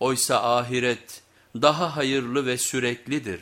Oysa ahiret daha hayırlı ve süreklidir.